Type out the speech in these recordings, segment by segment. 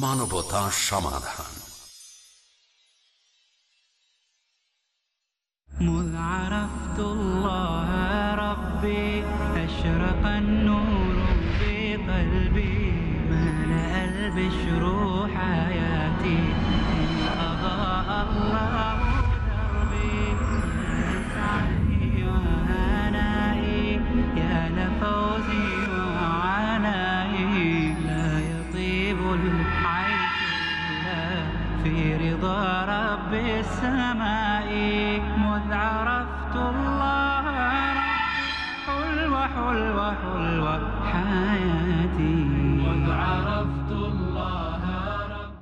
বাংলা মানবতা সমাধান مذ عرفت الله ربي أشرق النور في قلبي ملأ البشر حياتي إن أضاء الله رب السماء مذ عرفت الله حلوة حلوة حلوة حياتي. مذ عرفت الله ربي.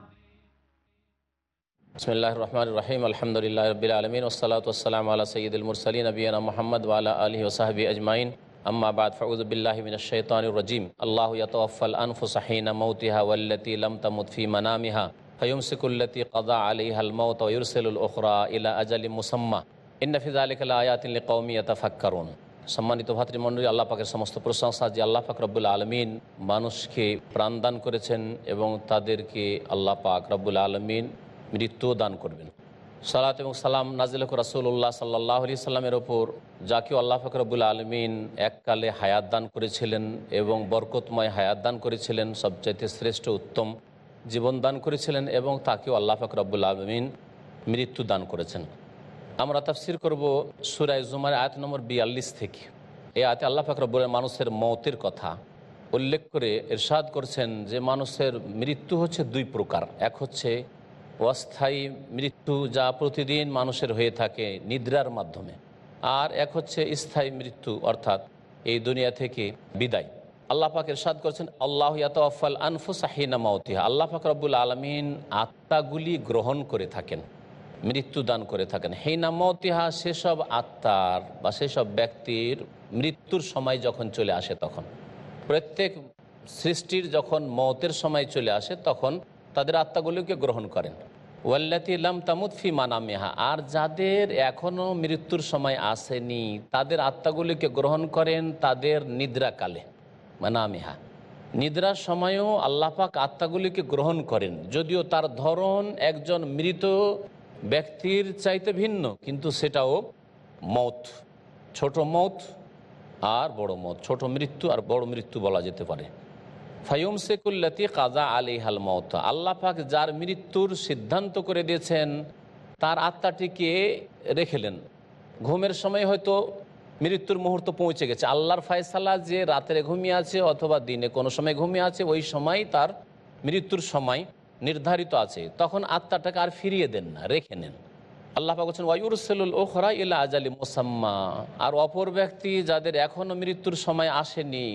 بسم الله الرحمن الرحيم الحمد لله رب العالمين والصلاة والسلام على سيد المرسلين نبينا محمد وعلى آله وصحبه أجمعين. أما بعد فأعوذ بالله من الشيطان الرجيم. الله يتوفى الأنفس حين موتها والتي لم تمت في منامها. ফয়ুমসিকুল্লতি কদা আলী হালমত ইউরসেলুল ওখরা ইলা আজালি মুসাম্মা ইন্নাফিজ আলিকাল আয়াতিন কৌমিয়া ফাক্কারুন সম্মানিত ভাতৃমণ্ডলী, আল্লাহ পাকের সমস্ত প্রশংসা যে আল্লাহ পাক রব্বুল আলমিন মানুষকে প্রাণদান করেছেন এবং তাদেরকে আল্লাহ পাক রব্বুল আলমিন মৃত্যুও দান করবেন। সালাত এবং সালাম নাজিলক রাসুল্লাহ সাল্লাহ আলি সাল্লামের ওপর যাকে আল্লাহ ফকরবুল আলমিন এককালে হায়াত দান করেছিলেন এবং বরকতময় হায়াত দান করেছিলেন, সবচাইতে শ্রেষ্ঠ, উত্তম জীবন দান করেছিলেন এবং তাকেও আল্লাহ ফকরবুল আলমিন মৃত্যু দান করেছেন। আমরা তাফসির করব সুরাই জুমার আয়াত নম্বর বিয়াল্লিশ থেকে। এই আয়তে আল্লাহ ফকরবুল মানুষের মতের কথা উল্লেখ করে এরশাদ করছেন যে মানুষের মৃত্যু হচ্ছে দুই প্রকার। এক হচ্ছে অস্থায়ী মৃত্যু যা প্রতিদিন মানুষের হয়ে থাকে নিদ্রার মাধ্যমে। আর এক হচ্ছে স্থায়ী মৃত্যু, অর্থাৎ এই দুনিয়া থেকে বিদায়। আল্লাহ পাক এরশাদ করছেন, আল্লাহ ইয়াতফাল আনফুসাহিনা মাউতিহা। আল্লাহ পাক রব্বুল আলমিন আত্মাগুলি গ্রহণ করে থাকেন, মৃত্যু দান করে থাকেন। হেইনা মৌতিহা সেসব আত্মার বা সেসব ব্যক্তির মৃত্যুর সময় যখন চলে আসে তখন, প্রত্যেক সৃষ্টির যখন মতের সময় চলে আসে তখন তাদের আত্মাগুলিকে গ্রহণ করেন। ওয়াল্লাতি ইলাম তামুদ ফি মানামেহা, আর যাদের এখনও মৃত্যুর সময় আসেনি, তাদের আত্মাগুলিকে গ্রহণ করেন তাদের নিদ্রাকালে। মানামেহা। নিদ্রার সময়ও আল্লাপাক আত্মাগুলিকে গ্রহণ করেন। যদিও তার ধরন একজন মৃত ব্যক্তির চাইতে ভিন্ন, কিন্তু সেটাও মত। ছোট মত আর বড় মত। ছোট মৃত্যু আর বড় মৃত্যু বলা যেতে পারে। ফাইম শেকুল্লাতি কাজা আলী হাল মত। আল্লাহ পাক যার মৃত্যুর সিদ্ধান্ত করে দিয়েছেন, তার আত্মাটিকে রেখেলেন ঘুমের সময় হয়তো মৃত্যুর মুহূর্ত পৌঁছে গেছে। আল্লাহর ফায়সালা যে রাতের ঘুমিয়ে আছে অথবা দিনে কোনো সময় ঘুমিয়ে আছে, ওই সময় তার মৃত্যুর সময় নির্ধারিত আছে। তখন আত্মাটাকে আর ফিরিয়ে দেন না, রেখে নেন। আল্লাহ বলছেন ওয়ুরসেলুল ওখরা ইলা আজালি মোসাম্মা। আর অপর ব্যক্তি যাদের এখনও মৃত্যুর সময় আসেনি,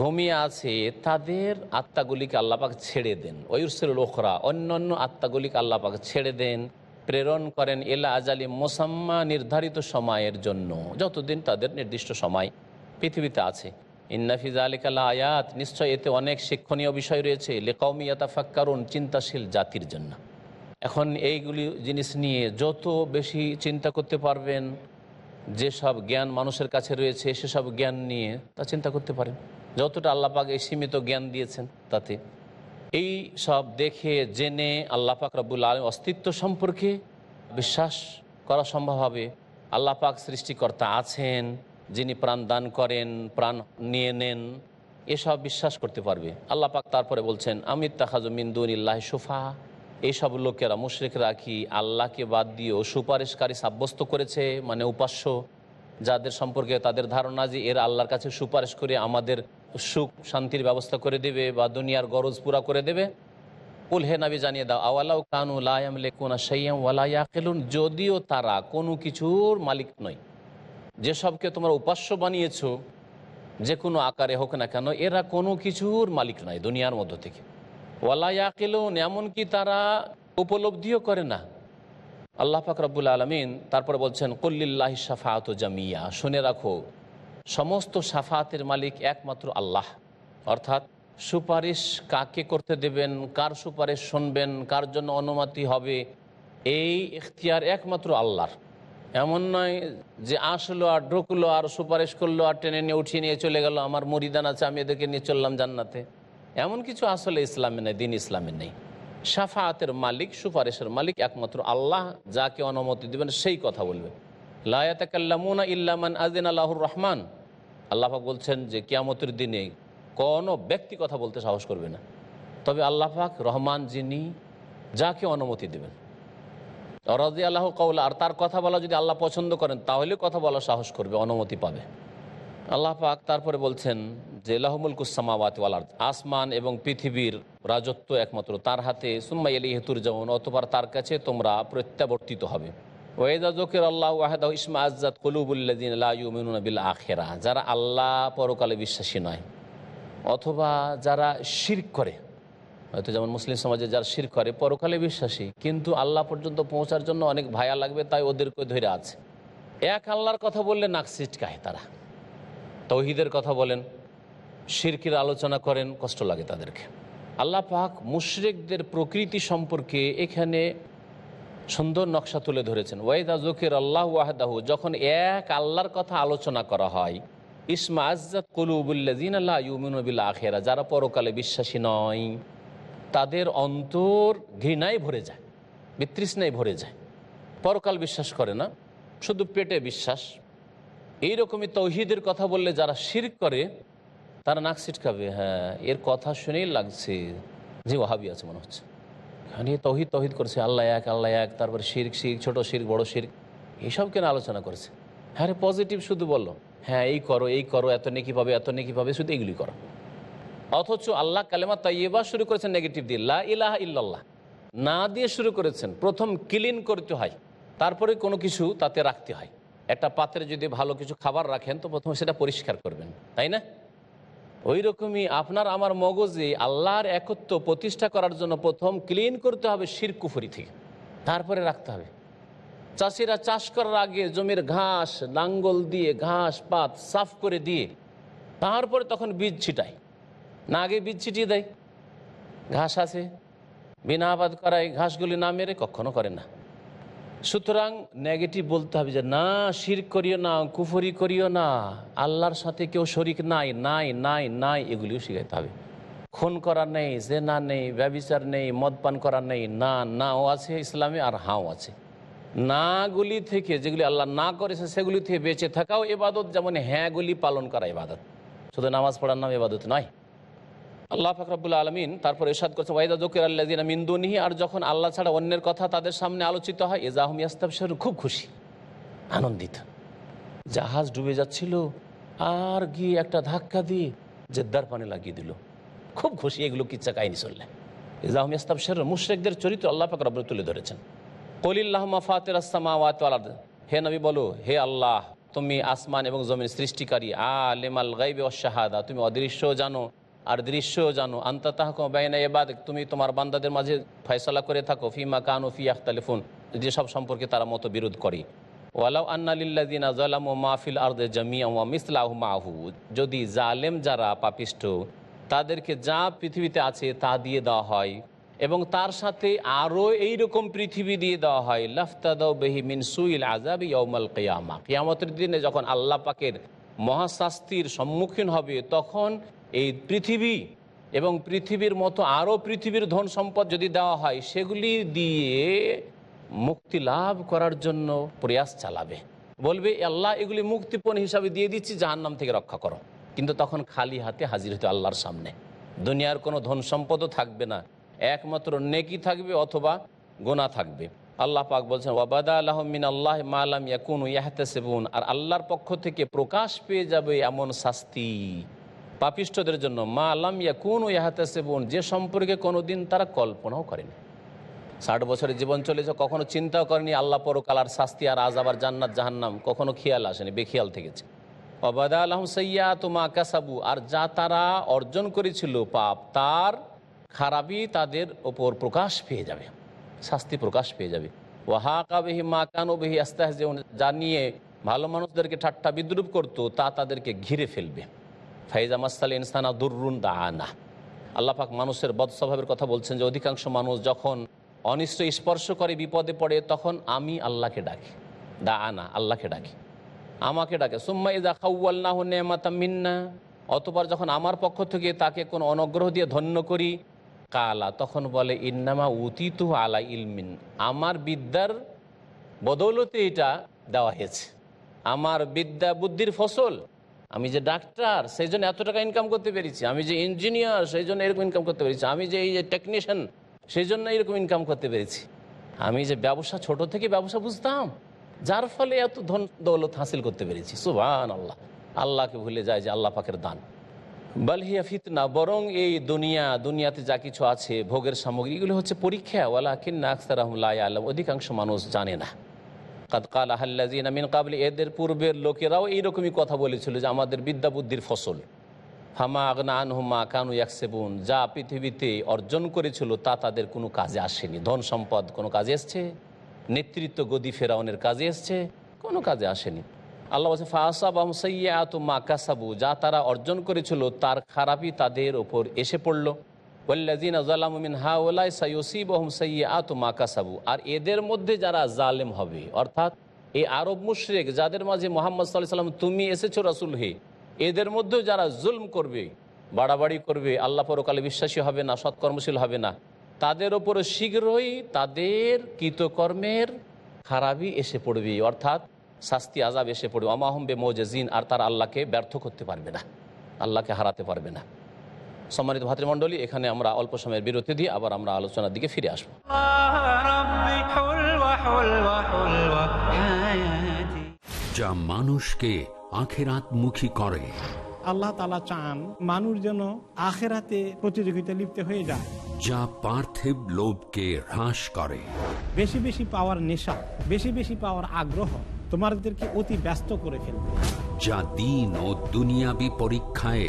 ঘুমিয়ে আছে, তাদের আত্মাগুলিকে আল্লাপাক ছেড়ে দেন। ওয়ুরসেলুল ওখরা অন্য অন্য আত্মাগুলিকে আল্লাপাক ছেড়ে দেন। প্রেরণ করেন এলা আজালি মোসাম্মা নির্ধারিত সময়ের জন্য, যতদিন তাদের নির্দিষ্ট সময় পৃথিবীতে আছে। ইন্নাফিজ আলিকাল্লা আয়াত নিশ্চয় এতে অনেক শিক্ষণীয় বিষয় রয়েছে। লেকৌমিয়াতা ফাক্কারুন চিন্তাশীল জাতির জন্য। এখন এইগুলি জিনিস নিয়ে যত বেশি চিন্তা করতে পারবেন, যেসব জ্ঞান মানুষের কাছে রয়েছে, সেসব জ্ঞান নিয়ে তা চিন্তা করতে পারেন। যতটা আল্লাপাক এই সীমিত জ্ঞান দিয়েছেন, তাতে এই সব দেখে, জেনে আল্লাপাক রব্বুল আলম অস্তিত্ব সম্পর্কে বিশ্বাস করা সম্ভব হবে। আল্লাপাক সৃষ্টিকর্তা আছেন, যিনি প্রাণ দান করেন, প্রাণ নিয়ে নেন, এসব বিশ্বাস করতে পারবে। আল্লাহ পাক তারপরে বলছেন আমির তাহাজুমিন্দুন ইল্লাহ সুফা এইসব লোকেরা, মুশরেকরা কি আল্লাহকে বাদ দিয়েও সুপারিশকারী সাব্যস্ত করেছে? মানে উপাস্য। যাদের সম্পর্কে তাদের ধারণা যে এরা আল্লাহর কাছে সুপারিশ করে আমাদের সুখ, শান্তির ব্যবস্থা করে দেবে বা দুনিয়ার গরজ পুরা করে দেবে। উল হে নাবি জানিয়ে দাও, আওয়ালাউ কানু লায়াম লেকুনা সাইয়াম ওয়ালাইয়া খেলুন যদিও তারা কোনো কিছুর মালিক নয়। যেসবকে তোমরা উপাস্য বানিয়েছ, যে কোনো আকারে হোক না কেন, এরা কোনো কিছুর মালিক নয় দুনিয়ার মধ্য থেকে। ওয়ালাইয়াকেলুন এমনকি তারা উপলব্ধিও করে না। আল্লাহ ফাকরাবুল আলমিন তারপরে বলছেন কল্লিল্লাহ সাফাত জামিয়া শুনে রাখো সমস্ত সাফাতের মালিক একমাত্র আল্লাহ। অর্থাৎ সুপারিশ কাকে করতে দেবেন, কার সুপারিশ শুনবেন, কার জন্য অনুমতি হবে, এই ইখতিয়ার একমাত্র আল্লাহর। এমন নয় যে আসলো আর ঢুকলো আর সুপারিশ করল আর টেনে নিয়ে উঠিয়ে নিয়ে চলে গেল, আমার মরিদান আছে, আমি এদেরকে নিয়ে চললাম জান্নাতে। এমন কিছু আসলে ইসলামে নেই, দিন ইসলামে নেই। সাফাতের মালিক, সুপারিশের মালিক একমাত্র আল্লাহ, যাকে অনুমতি দেবেন সেই কথা বলবে। লায়াতাকাল্লামুনা ইল্লামান আদিন আল্লাহুর রহমান। আল্লাহ পাক বলছেন যে কিয়ামতের দিনে কোনো ব্যক্তি কথা বলতে সাহস করবে না। তবে আল্লাহ পাক রহমান যিনি, যাকে অনুমতি দেবেন। রাজি আল্লাহ কৌলা আর তার কথা বলা যদি আল্লাহ পছন্দ করেন, তাহলে কথা বলা সাহস করবে, অনুমতি পাবে। আল্লাহ পাক তারপরে বলছেন যে লাহমুল কুসামাওয়াত ওয়ালার আসমান এবং পৃথিবীর রাজত্ব একমাত্র তার হাতে। সুম্মা এলি হেতুর যেমন অতবার তার কাছে তোমরা প্রত্যাবর্তিত হবে। ওয়েদা জকির আল্লাহ ওয়াহেদ ইসমা আজাদ কলুবুল্লাদিন বিল আখেরা। যারা আল্লাহ পরকালে বিশ্বাসী নয়, অথবা যারা শির করে, হয়তো যেমন মুসলিম সমাজে যারা শির করে, পরকালে বিশ্বাসী, কিন্তু আল্লাহ পর্যন্ত পৌঁছার জন্য অনেক ভায়া লাগবে, তাই ওদেরকে ধরে আছে। এক আল্লাহর কথা বললে নাক ছিটকায় তারা। তৌহিদের কথা বলেন, শিরকির আলোচনা করেন, কষ্ট লাগে তাদেরকে। আল্লাহ পাক মুশরিকদের প্রকৃতি সম্পর্কে এখানে সুন্দর নকশা তুলে ধরেছেন। ওয়াইদা জকির আল্লাহ ওয়াহদাহু, যখন এক আল্লাহর কথা আলোচনা করা হয়, ইসমা আজাদ কলুবুল্লাদিন আল্লাহ ইউমিনবিল্লা আখেরা যারা পরকালে বিশ্বাসী নয়, তাদের অন্তর ঘৃণায় ভরে যায়, বিতৃষ্ণায় ভরে যায়। পরকাল বিশ্বাস করে না, শুধু পেটে বিশ্বাস। এইরকমই তৌহিদের কথা বললে যারা শির করে, তারা নাক ছিটকাবে হ্যাঁ এর কথা শুনেই লাগছে যে ওহাবি আছে মনে হচ্ছে। খালি তহিদ তহিদ করছে, আল্লাহ এক আল্লাহ এক, তারপর শির্ক শির ছোট শির বড় শির এইসব কেন আলোচনা করেছে? হ্যাঁ পজিটিভ শুধু বলল হ্যাঁ এই করো এই করো, এত নেকি পাবে, এত নেকি পাবে, শুধু এইগুলি করো। অথচ আল্লাহ কালেমা তাইয়েবা শুরু করেছেন নেগেটিভ দিয়ে, লা ইলাহা না দিয়ে শুরু করেছেন, প্রথম ক্লিন করতে হয়, তারপরে কোনো কিছু তাতে রাখতে হয়। একটা পাত্রে যদি ভালো কিছু খাবার রাখেন, তো প্রথমে সেটা পরিষ্কার করবেন, তাই না? ওই রকমই আপনার আমার মগজে আল্লাহর একত্ব প্রতিষ্ঠা করার জন্য প্রথম ক্লিন করতে হবে শিরকুফুরি থেকে। তারপরে রাখতে হবে। চাষিরা চাষ করার আগে জমির ঘাস, লাঙ্গল দিয়ে ঘাস, পাত সাফ করে দিয়ে তারপরে তখন বীজ ছিটায়। না আগে বীজ ছিটিয়ে দেয়। ঘাস আছে। বিনা আবাদ করায় ঘাসগুলি না মেরে কখনো করে না। সুতরাং নেগেটিভ বলতে হবে যে, না, শির করিও না, কুফরি করিও না, আল্লাহর সাথে কেউ শরিক নাই নাই নাই নাই, এগুলিও শিখাইতে হবে। খুন করা নেই, জেনা নেই, ব্যবিচার নেই মদ পান করা নেই, না, নাও আছে ইসলামে আর হাও আছে। নাগুলি থেকে যেগুলি আল্লাহ না করেছে, সেগুলি থেকে বেঁচে থাকাও এবাদত, যেমন হ্যাঁগুলি পালন করা এবাদত শুধু নামাজ পড়ার নাম এবাদত নয় আল্লাহ ফাকরাবুল আলমিন তারপর এরশাদ করছে ওয়াইদা জকির আল্লাদিন মিন্দুনিহি আর যখন আল্লাহ ছাড়া অন্যের কথা তাদের সামনে আলোচিত হয় এজাহম ইয়াস্তাব খুব খুশি, আনন্দিত। জাহাজ ডুবে যাচ্ছিল, আর গিয়ে একটা ধাক্কা দিয়ে জেদ্দার পানে লাগিয়ে দিল। খুব খুশি এগুলো কিচ্ছা কাহিনী চললে ইজাহম ইয়াস্তাব শের মুশ্রেকদের চরিত্র আল্লাহ ফাকরাবুল তুলে ধরেছেন। কলিল্লাহমা ফাতের আসামাওয়াত হে নবী বলো, হে আল্লাহ, তুমি আসমান এবং জমির সৃষ্টিকারী, আলেমাল গাইবে অশাহাদা তুমি অদৃশ্য জানো। আর দৃশ্য জানো, আন্তা তাহকম বেয়না এবাদ তুমি তোমার বান্দাদের মাঝে ফয়সলা করে থাকো ফিমা কানু ফি আখতালিফুন যেসব সম্পর্কে তারা মতো বিরোধ করে। ওয়ালাউ আন্নালিল্লাদিনা জালাম ও মাহফিল আর্দে জামিয়া ওয়া মিসলাহু মাহু, যদি জালেম যারা পাপিষ্ট, তাদেরকে যা পৃথিবীতে আছে তা দিয়ে দেওয়া হয়, এবং তার সাথে আরও এইরকম পৃথিবী দিয়ে দেওয়া হয়, লাফতাদাউ বেহি মিন সুইল আজাব ইয়মাল কেয়ামা। কেয়ামতের দিনে যখন আল্লাহ পাকের মহাশাস্তির সম্মুখীন হবে, তখন এই পৃথিবী এবং পৃথিবীর মতো আরও পৃথিবীর ধন সম্পদ যদি দেওয়া হয়, সেগুলি দিয়ে মুক্তি লাভ করার জন্য প্রয়াস চালাবে। বলবে, আল্লাহ এগুলি মুক্তিপণ হিসাবে দিয়ে দিচ্ছি, জাহান্নাম থেকে রক্ষা করো। কিন্তু তখন খালি হাতে হাজির হতে আল্লাহর সামনে। দুনিয়ার কোনো ধন সম্পদও থাকবে না। একমাত্র নেকি থাকবে অথবা গোনা থাকবে। আল্লাহ পাক বলছেন ওয়াবাদা আলহমিন আল্লাহ মালাম ইয়াকুন ইয়াহতেসেবুন। আর আল্লাহর পক্ষ থেকে প্রকাশ পেয়ে যাবে এমন শাস্তি। পাপিষ্টদের জন্য মা আলাম ইয়াকুন ইয়াহতেসেবুন, যে সম্পর্কে কোনো দিন তারা কল্পনাও করেনি। ষাট বছরের জীবন চলেছে কখনো চিন্তাও করেনি, আল্লাহ পরকালার শাস্তি আর আজ আবার জান্নাত, জাহান্নাম, কখনো খেয়াল আসেনি, বেখিয়াল থেকেছে। অবাদা আলহম সৈয়া তোমা কাসাবু, আর যা তারা অর্জন করেছিল পাপ, তার খারাপই তাদের ওপর প্রকাশ পেয়ে যাবে, শাস্তি প্রকাশ পেয়ে যাবে। ওয়াহাকা বেহি মা কানো বেহি আস্তে আস্তে যা নিয়ে ভালো মানুষদেরকে ঠাট্টা বিদ্রুপ করতো, তা তাদেরকে ঘিরে ফেলবে। ফাইজা মাসাল ইনসানা দুররুন দা আল্লাপাক মানুষের বদ স্বভাবের কথা বলছেন যে অধিকাংশ মানুষ যখন অনিষ্ট স্পর্শ করে বিপদে পড়ে, তখন আমি আল্লাহকে ডাকি। দা আনা আল্লাহকে ডাকি। আমাকে ডাকে। সুম্মা ইজা খাউয়াল না নেমাতা মিন্না। অতপর যখন আমার পক্ষ থেকে তাকে কোনো অনগ্রহ দিয়ে ধন্য করি, কালা, তখন বলে, ইন্নামা উতিতু আলা ইলমিন। আমার বিদ্যার বদৌলতে এটা দেওয়া হয়েছে। আমার বিদ্যা বুদ্ধির ফসল আমি যে ডাক্তার, সেই জন্য এত টাকা ইনকাম করতে পেরেছি। আমি যে ইঞ্জিনিয়ার সেই জন্য এরকম ইনকাম করতে পেরেছি। আমি যে এই যে টেকনিশিয়ান সেই জন্য এরকম ইনকাম করতে পেরেছি। আমি যে ব্যবসা ছোট থেকে ব্যবসা বুঝতাম, যার ফলে এত ধন দৌলত হাসিল করতে পেরেছি। সুবান আল্লাহ আল্লাহকে ভুলে যায় যে আল্লাহ পাকের দান। বালহিয়া ফিতনা, বরং এই দুনিয়া, দুনিয়াতে যা কিছু আছে, ভোগের সামগ্রী, এগুলো হচ্ছে পরীক্ষা। ওয়ালা কিন্না আখতার আহমুল্লাহ আলম অধিকাংশ মানুষ জানে না। কাদ কাল আহাল্লাজিন কাবলি, এদের পূর্বের লোকেরাও এইরকমই কথা বলেছিল যে আমাদের বিদ্যা বুদ্ধির ফসল। হামা আগনা আনহুমা কানু ইয়াকসেবুন, যা পৃথিবীতে অর্জন করেছিল তা তাদের কোনো কাজে আসেনি। ধন সম্পদ কোনো কাজে এসছে? নেতৃত্ব গদি ফেরাউনের কাজে এসছে? কোনো কাজে আসেনি। আল্লাহ বলছে ফাসাব সৈয়াত মা কাসাবু যা তারা অর্জন করেছিল, তার খারাপই তাদের ওপর এসে পড়ল। আর এদের মধ্যে যারা জালেম হবে, অর্থাৎ এই আরব মুশরেক যাদের মাঝে মোহাম্মদ সাল্লাহ সাল্লাম তুমি এসেছ রাসুল হে এদের মধ্যেও যারা জুলম করবে, বাড়াবাড়ি করবে, আল্লাহ পরকালে বিশ্বাসী হবে না, সৎকর্মশীল হবে না, তাদের ওপরে শীঘ্রই তাদের কৃতকর্মের খারাপই এসে পড়বে, অর্থাৎ শাস্তি আজাব এসে পড়বে। অমাহম বে মোজাজিন আর তার আল্লাহকে ব্যর্থ করতে পারবে না, আল্লাহকে হারাতে পারবে না। সম্মানিত ভাতৃমণ্ডলী এখানে আমরা অল্প সময়ের বিরতি দিয়ে আবার আমরা আলোচনার দিকে ফিরে আসব। যা মানুষকে আখেরাত মুখী করে। আল্লাহ তালা চান মানুষ যেন আখেরাতে প্রতিযোগিতা লিপ্ত হয়ে যায়। যা পার্থিব লোভকে হ্রাস করে। বেশি বেশি পাওয়ার নেশা বেশি বেশি পাওয়ার আগ্রহ তোমাদেরকে অতি ব্যস্ত করে ফেলবে। যা দিন ও দুনিয়াবি পরীক্ষায়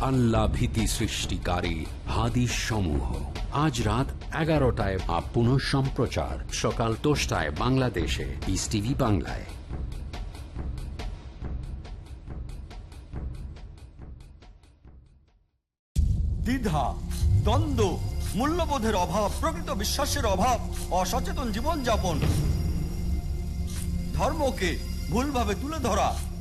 আল্লাহ ভীতি সৃষ্টিকারী হাদিস সমূহ আজ রাত এগারোটায় বা পুনঃ সম্প্রচার। সকাল দশটায় বাংলাদেশে। পিস টিভি বাংলায়। দ্বিধা, দ্বন্দ্ব, মূল্যবোধের অভাব, প্রকৃত বিশ্বাসের অভাব, অসচেতন জীবনযাপন, ধর্মকে ভুলভাবে তুলে ধরা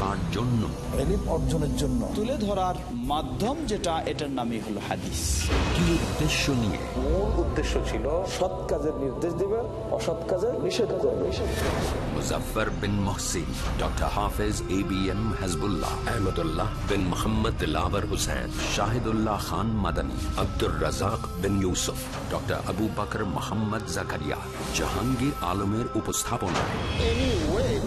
কার জন্য? এলিম অর্জনের জন্য। তুলে ধরার মাধ্যম যেটা এটার নামই হলো হাদিস। কি উদ্দেশ্য নিয়ে? মূল উদ্দেশ্য ছিল সৎ কাজের নির্দেশ দিবে অসৎ কাজের নিষেধ করবে Muzaffar bin Mohsin doctor Hafez A B M Hazbullah Ahmadullah bin Mohammad Dilawar Hussain Shahidullah Khan Madani Abdur Razzaq bin Yusuf doctor Abu Bakr Mohammad Zakaria Jahangir আলমের উপস্থাপনায়। এনিওয়ে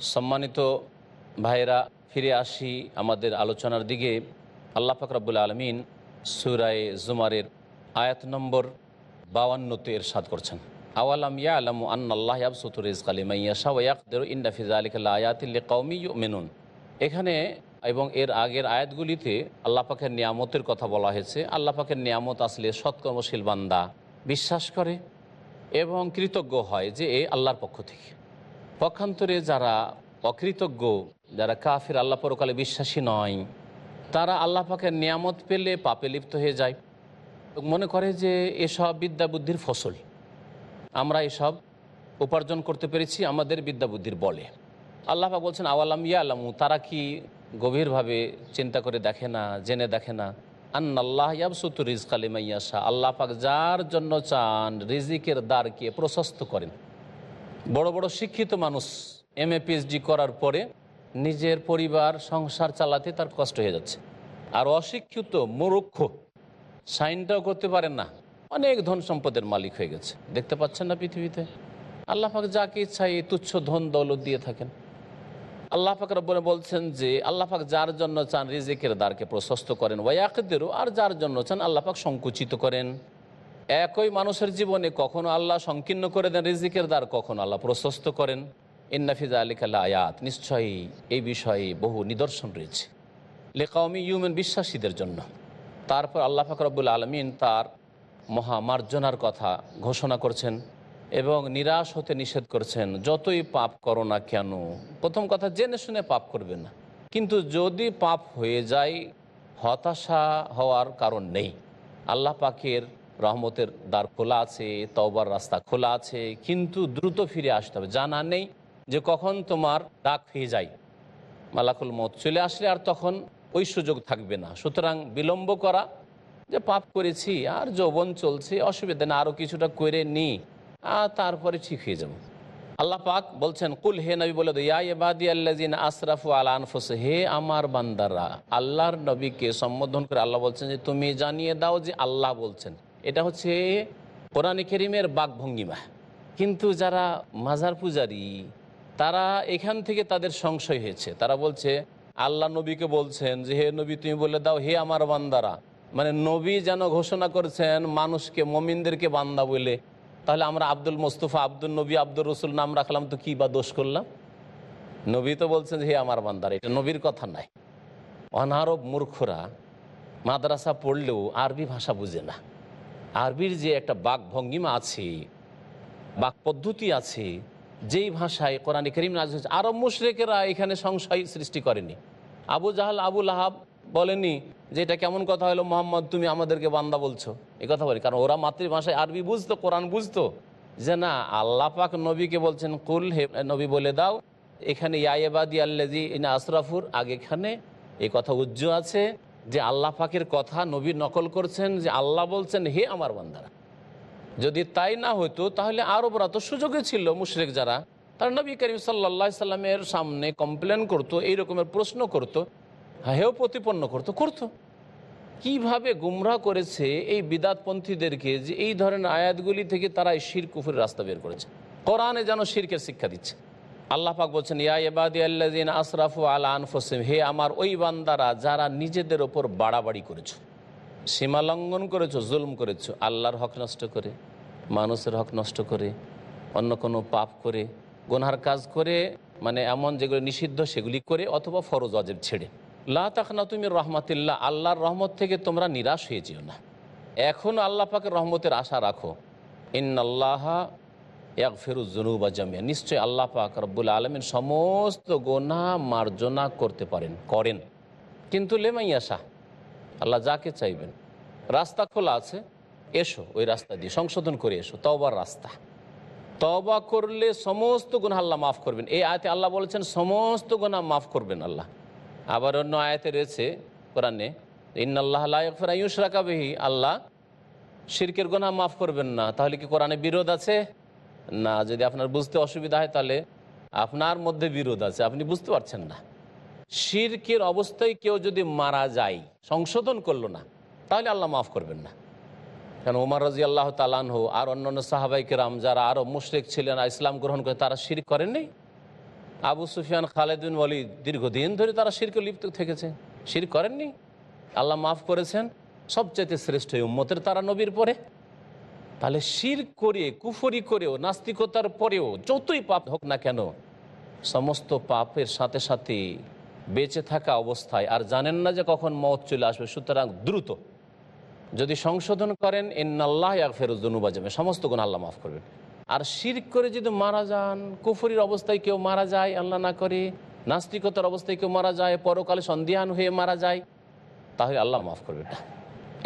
সম্মানিত ভাইরা ফিরে আসি আমাদের আলোচনার দিকে। আল্লাহ ফাকরাবুল আলমিন সুরায় জুমারের আয়াত নম্বর বাউান্নতে এরশাদ করছেন। আওয়ালাম ইয়া আলম আন্নাল্লাহ আবসুতুর ইসকালি ইন্ডাফিজ আলিকাল্লা আয়াতিল্লি কৌমি মেনুন এখানে এবং এর আগের আয়াতগুলিতে আল্লাহ পাকের নিয়ামতের কথা বলা হয়েছে। আল্লাহ পাকের নিয়ামত আসলে সৎকর্মশীল বান্দা বিশ্বাস করে এবং কৃতজ্ঞ হয় যে এ আল্লাহর পক্ষ থেকে। পক্ষান্তরে যারা অকৃতজ্ঞ, যারা কাফির, আল্লাহ পরকালে বিশ্বাসী নয়, তারা আল্লাহ পাকের নিয়ামত পেলে পাপে লিপ্ত হয়ে যায়। মনে করে যে এসব বিদ্যা বুদ্ধির ফসল। আমরা এসব উপার্জন করতে পেরেছি, আমাদের বিদ্যা বুদ্ধির বলে। আল্লাহ পাক বলছেন, আওয়ালাম ইয়া আলামু তারা কি গভীরভাবে চিন্তা করে দেখে না, জেনে দেখে না? আন্নাল্লাহ ইয়াবসুতু রিজক আলিমাইয়াশা আল্লাহ পাক যার জন্য চান, রিজিকের দ্বারকে প্রশস্ত করেন। বড় বড় শিক্ষিত মানুষ এম এ পিএইচডি করার পরে নিজের পরিবার, সংসার চালাতে তার কষ্ট হয়ে যাচ্ছে। আর অশিক্ষিত মুরুক্ষ সাইনটাও করতে পারেন না। অনেক ধন সম্পদের মালিক হয়ে গেছে। দেখতে পাচ্ছেন না পৃথিবীতে? আল্লাহ যাকে ইচ্ছা এই তুচ্ছ ধন দৌলত দিয়ে থাকেন। আল্লাহ রব্বনে বলছেন যে, আল্লাহ যার জন্য চান রিজিকের দ্বারকে প্রশস্ত করেন ওয়াকদেরও আর যার জন্য চান আল্লাহ পাক সংকুচিত করেন। একই মানুষের জীবনে কখনো আল্লাহ সংকীর্ণ করে দেন রিজিকের দ্বার, কখনো আল্লাহ প্রশস্ত করেন। ইন্নাফিজা আলী আলিকাল্লা আয়াত নিশ্চয়ই এই বিষয়ে বহু নিদর্শন রয়েছে। লেকাউমি ইউমেন বিশ্বাসীদের জন্য। তারপর আল্লাহ ফাকরাবুল আলমিন তার মহামার্জনার কথা ঘোষণা করছেন এবং নিরাশ হতে নিষেধ করছেন, যতই পাপ করো না কেন। প্রথম কথা, জেনে শুনে পাপ করবে না। কিন্তু যদি পাপ হয়ে যায়, হতাশা হওয়ার কারণ নেই। আল্লাহ পাকের রহমতের দ্বার খোলা আছে, তওবার রাস্তা খোলা আছে, কিন্তু দ্রুত ফিরে আসতে হবে। জানা নেই যে কখন তোমার ডাক হয়ে যায়। মালাকুল মত চলে আসলে আর তখন ওই সুযোগ থাকবে না। সুতরাং বিলম্ব করা, যে পাপ করেছি, আর যৌবন চলছে, অসুবিধা না আরও কিছুটা করে নি, আর তারপরে ঠিক হয়ে যাব। আল্লাহ পাক বলছেন, কুল হে নবী বলে ইয়া এবাদি আল্লাজিন আশরাফু আলা হে আমার বান্দারা, আল্লাহর নবীকে সম্বোধন করে আল্লাহ বলছেন যে, তুমি জানিয়ে দাও যে আল্লাহ বলছেন। এটা হচ্ছে কোরআন কেরিমের বাকভঙ্গিমা। কিন্তু যারা মাজার পূজারী, তারা এখান থেকে তাদের সংশয় হয়েছে। তারা বলছে, আল্লাহ নবীকে বলছেন যে, হে নবী, তুমি বলে দাও, হে আমার বান্দারা মানে নবী যেন ঘোষণা করেছেন মানুষকে, মমিনদেরকে বান্দা বলে, তাহলে আমরা আব্দুল মোস্তফা, আব্দুল নবী আব্দুল রসুল নাম রাখলাম তো কি বা দোষ করলাম? নবী তো বলছেন হে আমার বান্দারা, এটা নবীর কথা নাই অনারব মূর্খরা মাদ্রাসা পড়লেও আরবি ভাষা বুঝে না। আরবির যে একটা বাক ভঙ্গিমা আছে বাক পদ্ধতি আছে, যেই ভাষায় কোরআন করিম নাজ হয়েছে, আরব মুশরেকেরা এখানে সংশয় সৃষ্টি করেনি। আবু জাহাল আবুল আহাব বলেনি যে এটা কেমন কথা হলো, মোহাম্মদ, তুমি আমাদেরকে বান্দা বলছো। এই কথা বলি, কারণ ওরা মাতৃভাষায় আরবি বুঝতো, কোরআন বুঝতো। যে না, আল্লাহ পাক নবীকে বলছেন, কুল হে নবী, বলে দাও, এখানে ইয়াবাদি আল্লাজি ইনা আশরাফুর, আগেখানে এই কথা উজ্জ আছে যে আল্লাহ পাকের কথা নবী নকল করছেন, যে আল্লাহ বলছেন, হে আমার বান্দারা, যদি তাই না হতো তাহলে আরবরা তো সুযোগে ছিল মুশরেক যারা। তার নবী করিম সাল্লা সাল্লামের সামনে কমপ্লেন করতো এই রকমের প্রশ্ন করতো হেও প্রতিপন্ন করতো। করতো। কীভাবে গুমরাহ করেছে এই বিদাতপন্থীদেরকে যে এই ধরনের আয়াতগুলি থেকে তারা এই শির কুফুরের রাস্তা বের করেছে? কোরআনে যেন শিরকের শিক্ষা দিচ্ছে। আল্লাহ পাক বলছেন, ইয়া এবাদি আল্লাদিন আশরাফু আলা আনফসিম, হে আমার ওই বান্দারা যারা নিজেদের ওপর বাড়াবাড়ি করেছ, সীমা লঙ্ঘন করেছ, জুলম করেছ, আল্লাহর হক নষ্ট করে, মানুষের হক নষ্ট করে, অন্য কোনো পাপ করে, গোনহার কাজ করে মানে এমন যেগুলো নিষিদ্ধ সেগুলি করে অথবা ফরজ অজেব ছেড়ে। লা তাকনা তুমি রহমাতিল্লাহ, আল্লাহর রহমত থেকে তোমরা নিরাশ হয়ে যেও না। এখন আল্লাহ পাকের রহমতের আশা রাখো, ইন্নাল্লাহ এক ফেরুজনুবা জামিয়া। নিশ্চয়ই আল্লাহ পাক রব্বুল আলমিন সমস্ত গোনা মার্জনা করতে পারেন, করেন। কিন্তু লেমাইয়া শাহ আল্লাহ যাকে চাইবেন, রাস্তা খোলা আছে, এসো ওই রাস্তা দিয়ে, সংশোধন করে এসো তবার রাস্তা। তবা করলে সমস্ত গুণা আল্লাহ মাফ করবেন। এই আয়তে আল্লাহ বলেছেন, সমস্ত গুণা মাফ করবেন আল্লাহ। আবার অন্য আয়াতে রয়েছে কোরআনে ইন্নআল্লাহ ইউসরাকাবিহি আল্লাহ, শিরকের গোনা মাফ করবেন না। তাহলে কি কোরআনে বিরোধ আছে? না, যদি আপনার বুঝতে অসুবিধা হয় তাহলে আপনার মধ্যে বিরোধ আছে, আপনি বুঝতে পারছেন না। শিরকের অবস্থায় কেউ যদি মারা যায়, সংশোধন করল না, তাহলে আল্লাহ মাফ করবেন না। কেন উমার রাজি আল্লাহ তালানহ আর অন্যান্য সাহাবাইকেরাম যারা আরও মুশরেক ছিলেন ইসলাম গ্রহণ করে, তারা শির করেননি? আবু সুফিয়ান খালেদিন বলি দীর্ঘদিন ধরে তারা শিরকে লিপ্ত থেকেছে। শির করেননি? আল্লাহ মাফ করেছেন? সবচেয়ে শ্রেষ্ঠ উম্মতের তারা নবীর পরে। তাহলে শির করে কুফরি করেও নাস্তিকতার পরেও যতই পাপ হোক না কেন, সমস্ত পাপের সাথে সাথে বেঁচে থাকা অবস্থায়, আর জানেন না যে কখন মত চলে আসবে, সুতরাং দ্রুত। যদি সংশোধন করেন, ইন্নাল্লাহ ফেরুজনুবা যাবে সমস্ত গুণ আল্লাহ মাফ করবেন। আর শির করে যদি মারা যান, কুফরির অবস্থায় কেউ মারা যায়, আল্লাহ না করে, নাস্তিকতার অবস্থায় কেউ মারা যায়, পরকালে সন্ধিহান হয়ে মারা যায়, তাহলে আল্লাহ মাফ করবে না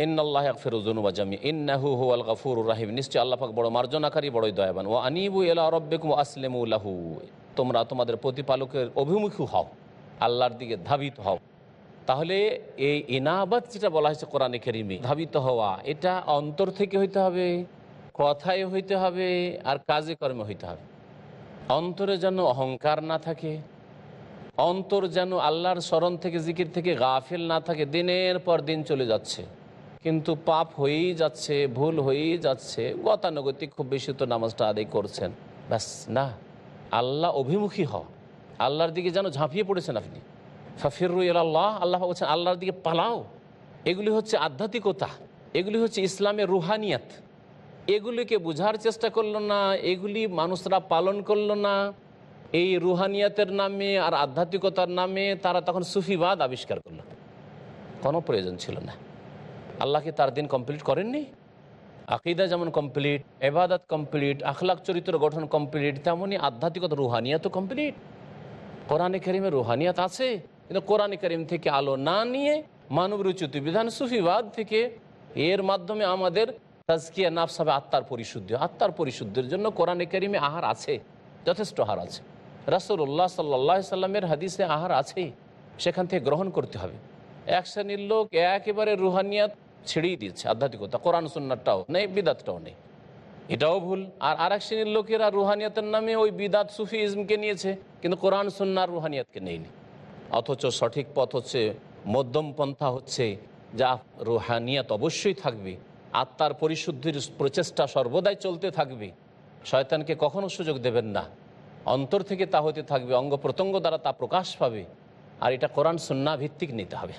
ইন্নআল্লাহ ফেরুজনুবা জামি ইন্নাহু হু আল গফুর রাহিম। নিশ্চয় আল্লাহ বড় মার্জনাকারী, বড়ই দয়াবান। ও আনিবু এলা রব্বেকুম আসলেমু লাহু। তোমরা তোমাদের প্রতিপালকের অভিমুখী হও, আল্লাহর দিকে ধাবিত হও। তাহলে এই ইনাবাদ যেটা বলা হয়েছে কোরআনে কেরিমে, ধাবিত হওয়া, এটা অন্তর থেকে হইতে হবে, কথায় হইতে হবে, আর কাজে কর্মে হইতে হবে। অন্তরে যেন অহংকার না থাকে, অন্তর যেন আল্লাহর স্মরণ থেকে, জিকির থেকে গাফিল না থাকে, দিনের পর দিন চলে যাচ্ছে। কিন্তু পাপ হয়েই যাচ্ছে, ভুল হয়েই যাচ্ছে। গতানুগতিক খুব বেশি তো নামাজটা আদায় করছেন। ব্যাস, না। আল্লাহ অভিমুখী হ আল্লাহর দিকে যেন ঝাঁপিয়ে পড়েছেন আপনি। ফাফিরু আল্লাহ আল্লাহ বলছেন, আল্লাহর দিকে পালাও। এগুলি হচ্ছে আধ্যাত্মিকতা। এগুলি হচ্ছে ইসলামের রুহানিয়াত। এগুলিকে বোঝার চেষ্টা করল না, এগুলি মানুষরা পালন করল না। এই রুহানিয়াতের নামে আর আধ্যাত্মিকতার নামে তারা তখন সুফিবাদ আবিষ্কার করল। কোনো প্রয়োজন ছিল না। আল্লাহকে তার দিন কমপ্লিট করেননি? আকিদা যেমন কমপ্লিট, এবাদত কমপ্লিট, আখলাক চরিত্র গঠন কমপ্লিট তেমনই আধ্যাত্মিকতা, রুহানিয়াতও কমপ্লিট। কোরআনে করিমের রুহানিয়াত আছে, কিন্তু কোরআনে করিম থেকে আলো না নিয়ে মানব রুচিত বিধান সুফিবাদ থেকে এর মাধ্যমে আমাদের তাজকিয়া নাফস হবে আত্মার পরিশুদ্ধি। আত্মার পরিশুদ্ধির জন্য কোরআনে করিমে আহার আছে, যথেষ্ট আহার আছে। রাসুল্লাহ সাল্লাহ সাল্লামের হাদিসে আহার আছে, সেখান থেকে গ্রহণ করতে হবে। এক শ্রেণির লোক একেবারে রুহানিয়াত ছেড়েই দিচ্ছে আধ্যাত্মিকতা, কোরআন সুন্নারটাও নেই, বিদাতটাও নেই। এটাও ভুল। আর আর এক শ্রেণির লোকেরা রুহানিয়াতের নামে ওই বিদাত সুফি ইজমকে নিয়েছে, কিন্তু কোরআন সুন্নার রুহানিয়াতকে নেয়নি। অথচ সঠিক পথ হচ্ছে, মধ্যম পন্থা হচ্ছে, যা রুহানিয়াত অবশ্যই থাকবে, আত্মার পরিশুদ্ধির প্রচেষ্টা সর্বদাই চলতে থাকবে। শয়তানকে কখনো সুযোগ দেবেন না। অন্তর থেকে তা হতে থাকবে অঙ্গ প্রত্যঙ্গ দ্বারা তা প্রকাশ পাবে। আর এটা কোরআন সুন্না ভিত্তিক নিতে হবে।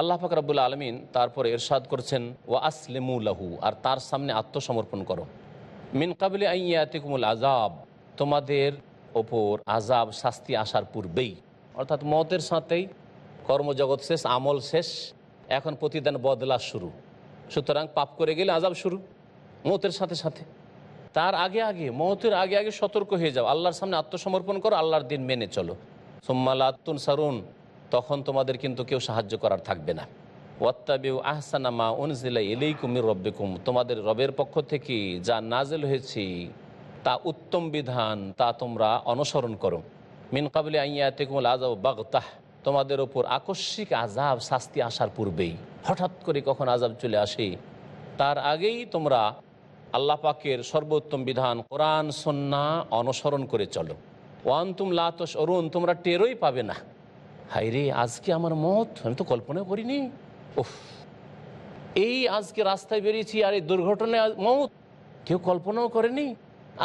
আল্লাহ ফাকরাবুল আলমিন তারপরে এরশাদ করছেন ও আসলেমু লাহু আর তার সামনে আত্মসমর্পণ করো। মিন কাবলে আইয়াতিকুমুল আজাব তোমাদের ওপর আজাব শাস্তি আসার পূর্বেই। অর্থাৎ মতের সাথেই কর্মজগৎ শেষ, আমল শেষ, এখন প্রতিদান বদলা শুরু। সুতরাং পাপ করে গেলে আজাব শুরু, মতের সাথে সাথে। তার আগে আগে, মতের আগে আগে সতর্ক হয়ে যাও। আল্লাহর সামনে আত্মসমর্পণ করো, আল্লাহর দিন মেনে চলো। সোম্মাল আত্মন সারুন তখন তোমাদের কিন্তু কেউ সাহায্য করার থাকবে না। ওয়াত্তাবিউ আহসানামা উনজিলা এলেই কুমির রব্বেকুম। তোমাদের রবের পক্ষ থেকে যা নাজেল হয়েছে, তা উত্তম বিধান, তা তোমরা অনুসরণ করো। মিন কাবলে আইয়াতেকুমুল আজাব বাগতাহ। তোমাদের ওপর আকস্মিক আজাব শাস্তি আসার পূর্বেই, হঠাৎ করে কখন আজাব চলে আসে, তার আগেই তোমরা আল্লাহ পাকের সর্বোত্তম বিধান কোরআন সন্না অনুসরণ করে চলো। ওয়ান্তুম লাতস অরুণ তোমরা টেরোই পাবে না। হাই রে আজকে আমার মত? আমি তো কল্পনা করিনি। উফ, এই আজকে রাস্তায় বেরিয়েছি আর এই দুর্ঘটনায় মত কেউ কল্পনাও করেনি?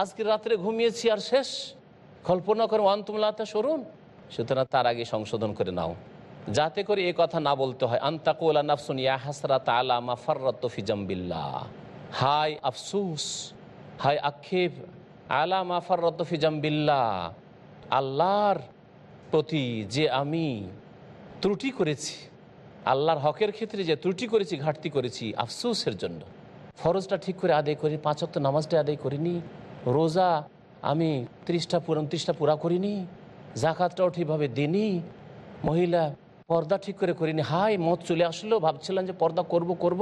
আজকে রাত্রে ঘুমিয়েছি আর শেষ। কল্পনা করে ওয়ান্তুম লাতা সরুন। সুতরাং তার আগে সংশোধন করে নাও। যাতে করে এ কথা না বলতে হয় আন্তাকুলা নাফসুন ইয়া হাসরাত আলা মা ফাররাত ফি জামবিল্লাহ। হাই আফসুস, হাই আক্ষেপ, আলা মা ফাররাত ফি আল্লাহর প্রতি যে আমি ত্রুটি করেছি, আল্লাহর হকের ক্ষেত্রে যে ত্রুটি করেছি, ঘাটতি করেছি, আফসোসের জন্য। ফরজটা ঠিক করে আদায় করি, পাঁচ অক্ট নামাজটা আদায় করিনি, রোজা আমি ত্রিশটা পুরো ত্রিশটা পুরা করিনি, জাকাতটাও ঠিকভাবে দিইনি, মহিলা পর্দা ঠিক করে করিনি হাই মত চলে আসলো, ভাবছিলাম যে পর্দা করব করব।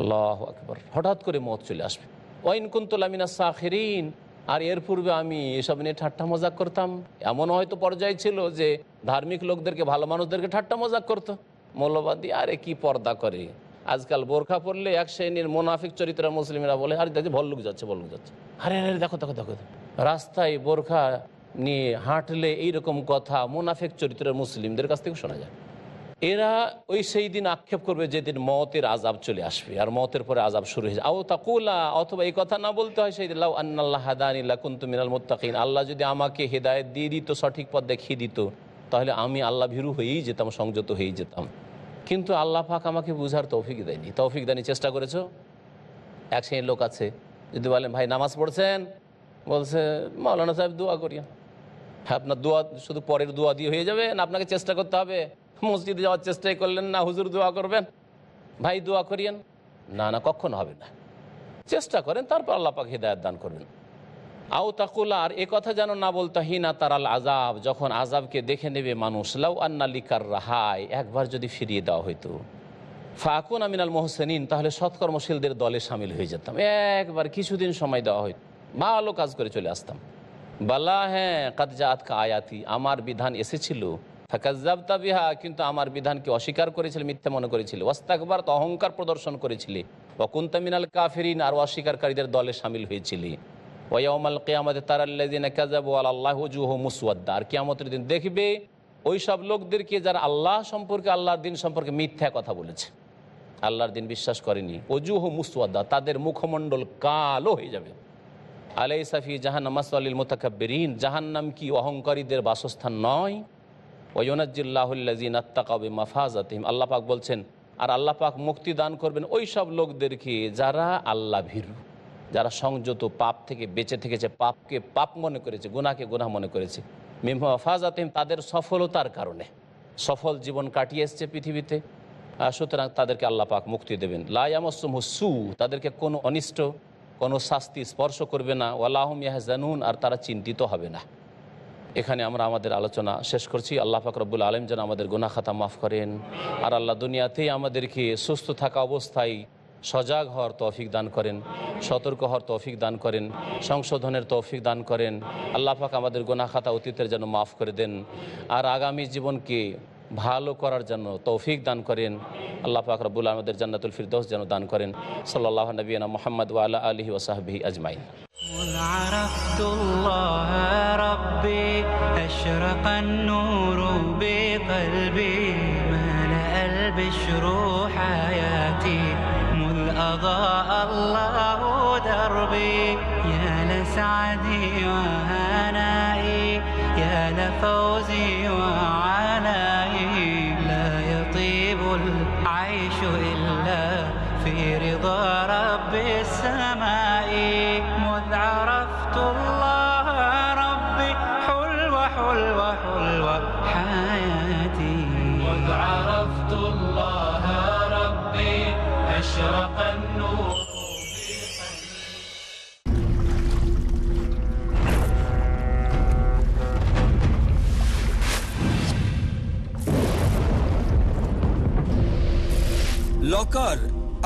আল্লাহ আকবর, হঠাৎ করে মত চলে আসবে। ওয়াইন কুন্তলামিনা সাখেরিন আর এর পূর্বে আমি এসব নিয়ে ঠাট্টা মজাক করতাম। এমন হয়তো পর্যায়ে ছিল যে ধার্মিক লোকদেরকে, ভালো মানুষদেরকে ঠাট্টা মজাক করতো। মৌলবাদী, আরে কি পর্দা করে। আজকাল বোরখা পরলে এক শ্রেণির মোনাফিক চরিত্র মুসলিমরা বলে, আরে দেখি, ভল্লুক যাচ্ছে ভল্লুক যাচ্ছে। আরে আরে দেখো দেখো দেখো। রাস্তায় বোরখা নিয়ে হাঁটলে এইরকম কথা মোনাফিক চরিত্রের মুসলিমদের কাছ থেকে শোনা যায়। এরা ওই সেই দিন আক্ষেপ করবে যেদিন মতের আজাব চলে আসবে, আর মতের পরে আজাব শুরু হয়ে আও তাকুলা, অথবা এই কথা না বলতে হয় সেই লাউ আন্নাল্লাহ হাদানিল্লা মিনাল মোত্তাকিন। আল্লাহ যদি আমাকে হেদায়ত দিয়ে দিত, সঠিক পথ দেখিয়ে দিত, তাহলে আমি আল্লাহ ভীরু হয়েই যেতাম, সংযত হয়েই যেতাম। কিন্তু আল্লাহ পাক আমাকে বুঝার তৌফিক দেয়নি। তৌফিক দেয়নি চেষ্টা করেছ? এক শ্রেণির লোক আছে, যদি বলেন, ভাই, নামাজ পড়ছেন? বলছে মৌলানা সাহেব, দোয়া করিয়া হ্যাঁ আপনার দোয়া, শুধু পরের দোয়া দিয়ে হয়ে যাবে না, আপনাকে চেষ্টা করতে হবে। মসজিদে যাওয়ার চেষ্টাই করলেন না, হুজুর দোয়া করবেন? ভাই দোয়া করিয়েন? না না, কখনো হবে না। চেষ্টা করেন, তারপর আল্লাহ পাক হৃদায়ত দান করবেন। আও তাকুলা, আর এ কথা যেন না বলতো হিনা তারাল আজাব যখন আজাবকে দেখে নেবে মানুষ, লাউ আন্না লিকার রাহায় একবার যদি ফিরিয়ে দেওয়া হইতো। ফাকুন আমিনাল মোহসেনিন, তাহলে সৎকর্মশীলদের দলে সামিল হয়ে যেতাম। একবার কিছুদিন সময় দেওয়া হইতো। ভালো কাজ করে চলে আসতাম। বালা হ্যাঁ কাদজাতকা আয়াতি, আমার বিধান এসেছিল ফাকাজ্জাবতা বিহা, কিন্তু আমার বিধানকে অস্বীকার করেছিল, মিথ্যে মনে করেছিল। ওয়াস্তাকবার, তো অহংকার প্রদর্শন করেছিলে। অকুন্তা মিনাল কাফেরিন, আর অস্বীকারীদের দলে সামিল হয়েছিলি। ওয়াউমাল কেয়ামতে তারাল্লাদিন কাজাব আল্লাহ জুহ মুসওয়াদ্দা। আর কেয়ামতের দিন দেখবে ওই সব লোকদেরকে যারা আল্লাহ সম্পর্কে, আল্লাহর দিন সম্পর্কে মিথ্যা কথা বলেছে। আল্লাহর দিন বিশ্বাস করেনি। অজুহ মুসওয়াদ্দা, তাদের মুখমণ্ডল কালো হয়ে যাবে। আলাই সাফি জাহান্নাম মাসালিল মোতাকাব্বিরিন, জাহান্নাম কি অহংকারীদের বাসস্থান নয়? ওয়নাজ্জিল্লাহুল্লাজিন আত্তাকাবে মাফাজাতিম আল্লাহ পাক বলছেন, আর আল্লাহ পাক মুক্তি দান করবেন ওই সব লোকদেরকে যারা আল্লাহ ভীরু, যারা সংযত পাপ থেকে বেঁচে থেকেছে, পাপকে পাপ মনে করেছে গুনাকে গুনাহ মনে করেছে। মিমাফাজাতিম তাদের সফলতার কারণে সফল জীবন কাটিয়ে এসছে পৃথিবীতে। সুতরাং তাদেরকে আল্লাহ পাক মুক্তি দেবেন। লায়ামসুম হুসু তাদেরকে কোনো অনিষ্ট, কোনো শাস্তি স্পর্শ করবে না। ওয়ালাহম ইয়াহজানুন, আর তারা চিন্তিত হবে না। এখানে আমরা আমাদের আলোচনা শেষ করছি। আল্লাহ ফাকরবুল আলম যেন আমাদের গুনা খাতা মাফ করেন। আর আল্লাহ দুনিয়াতেই আমাদেরকে সুস্থ থাকা অবস্থায় সজাগ হওয়ার তৌফিক দান করেন, সতর্ক হওয়ার তৌফিক দান করেন, সংশোধনের তৌফিক দান করেন। আল্লাহফাক আমাদের গোনা খাতা অতীতের যেন মাফ করে দেন। আর আগামী জীবনকে ভালো করার জন্য তৌফিক দান করেন। আল্লাহ পাক রব্বুল আমাদের জান্নাতুল ফিরদৌস যেন দান করেন। সাল্লাহ নবীনা মোহাম্মদ ওয়ালা আলহি ওসাহাবি আজমাইন। ربي أشرق النور بقلبي ملأ البشر حياتي. مذ أضاء الله دربي يا لسعدي وهنائي يا لفوزي وعنائي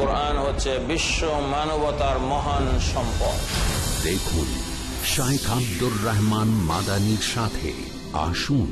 কোরআন হচ্ছে বিশ্ব মানবতার মহান সম্পদ। দেখুন শাইখ আব্দুর রহমান মাদানির সাথে আসুন